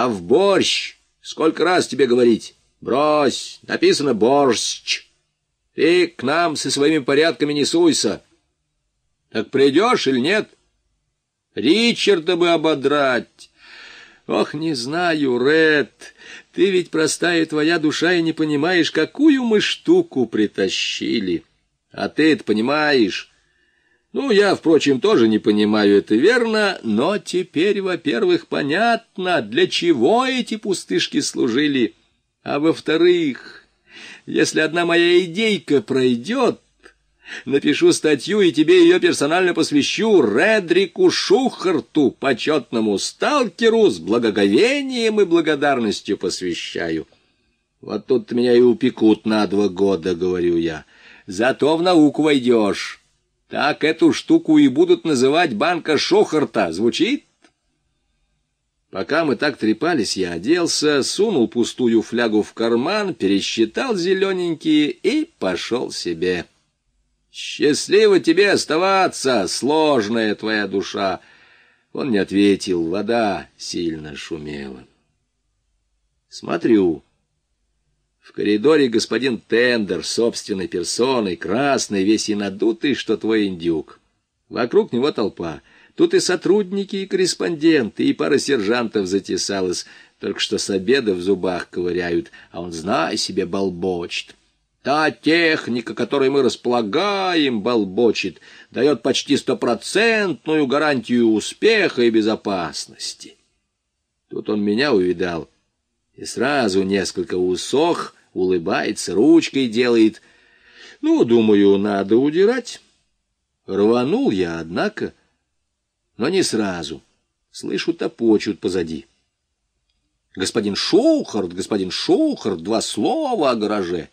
А в борщ, сколько раз тебе говорить? Брось, написано борщ. Ты к нам со своими порядками не суйся. Так придешь или нет? Ричарда бы ободрать. Ох, не знаю, Ред, ты ведь простая твоя душа и не понимаешь, какую мы штуку притащили. А ты это понимаешь. Ну, я, впрочем, тоже не понимаю, это верно, но теперь, во-первых, понятно, для чего эти пустышки служили, а во-вторых, если одна моя идейка пройдет, напишу статью и тебе ее персонально посвящу Редрику Шухарту, почетному сталкеру, с благоговением и благодарностью посвящаю. Вот тут меня и упекут на два года, говорю я. Зато в науку войдешь». Так эту штуку и будут называть банка Шохарта. Звучит? Пока мы так трепались, я оделся, сунул пустую флягу в карман, пересчитал зелененькие и пошел себе. «Счастливо тебе оставаться, сложная твоя душа!» Он не ответил, вода сильно шумела. Смотрю, в коридоре господин Тендер собственной персоной, красный, весь и надутый, что твой индюк. Вокруг него толпа. Тут и сотрудники, и корреспонденты, и пара сержантов затесалась. Только что с обеда в зубах ковыряют, а он, знай себе, болбочет. Та техника, которой мы располагаем, болбочет, дает почти стопроцентную гарантию успеха и безопасности. Тут он меня увидал и сразу несколько усох, улыбается, ручкой делает. Ну, думаю, надо удирать. Рванул я, однако, но не сразу. Слышу, топочут позади. Господин Шоухард, господин Шоухард, два слова о гараже.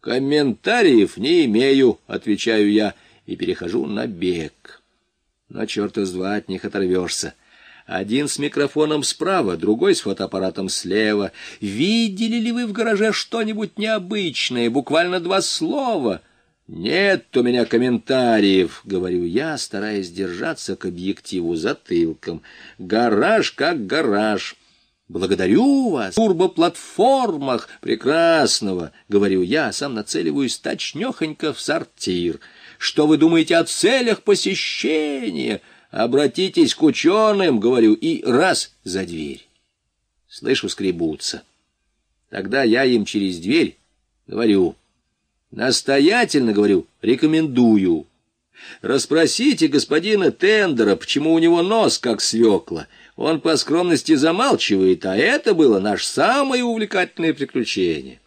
Комментариев не имею, отвечаю я, и перехожу на бег. Но черта с два от них оторвешься. Один с микрофоном справа, другой с фотоаппаратом слева. Видели ли вы в гараже что-нибудь необычное? Буквально два слова. «Нет у меня комментариев», — говорю я, стараясь держаться к объективу затылком. «Гараж как гараж». «Благодарю вас! Турбоплатформах! Прекрасного!» — говорю я, сам нацеливаюсь точнёхонько в сортир. «Что вы думаете о целях посещения?» Обратитесь к ученым, говорю, и раз за дверь. Слышу, скребутся. Тогда я им через дверь говорю, настоятельно говорю, рекомендую. Расспросите господина Тендера, почему у него нос как свекла. Он по скромности замалчивает, а это было наше самое увлекательное приключение.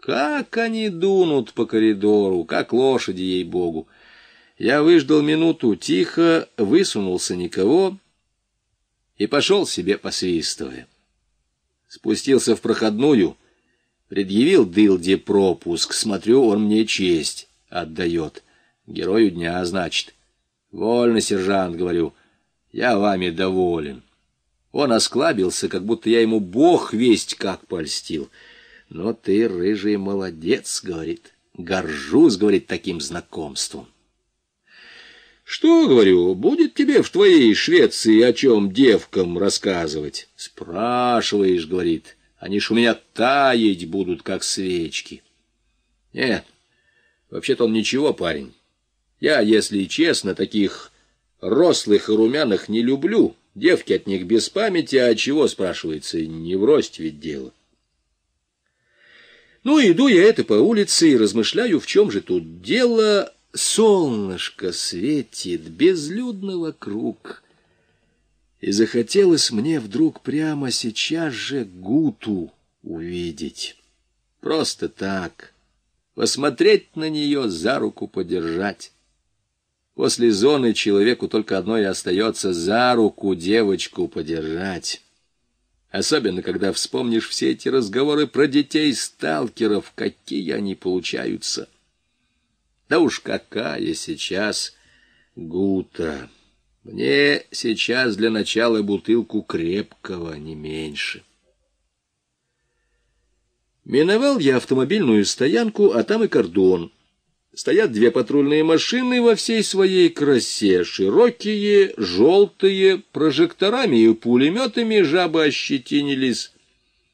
Как они дунут по коридору, как лошади, ей-богу. Я выждал минуту, тихо, высунулся никого и пошел себе посвистывая. Спустился в проходную, предъявил Дылде пропуск, смотрю, он мне честь отдает. Герою дня, значит. Вольно, сержант, говорю, я вами доволен. Он осклабился, как будто я ему бог весть как польстил. Но ты, рыжий молодец, говорит, горжусь, говорит, таким знакомством. Что, говорю, будет тебе в твоей Швеции о чем девкам рассказывать? Спрашиваешь, говорит, они ж у меня таять будут, как свечки. Нет, вообще-то он ничего, парень. Я, если честно, таких рослых и румяных не люблю. Девки от них без памяти, а чего, спрашивается, не в росте ведь дело. Ну, иду я это по улице и размышляю, в чем же тут дело, Солнышко светит, безлюдно вокруг. И захотелось мне вдруг прямо сейчас же Гуту увидеть. Просто так. Посмотреть на нее, за руку подержать. После зоны человеку только одно и остается за руку девочку подержать. Особенно, когда вспомнишь все эти разговоры про детей-сталкеров, какие они получаются. Да уж какая сейчас гута! Мне сейчас для начала бутылку крепкого, не меньше. Миновал я автомобильную стоянку, а там и кордон. стоят две патрульные машины во всей своей красе, широкие, желтые, прожекторами и пулеметами жабы ощетинились,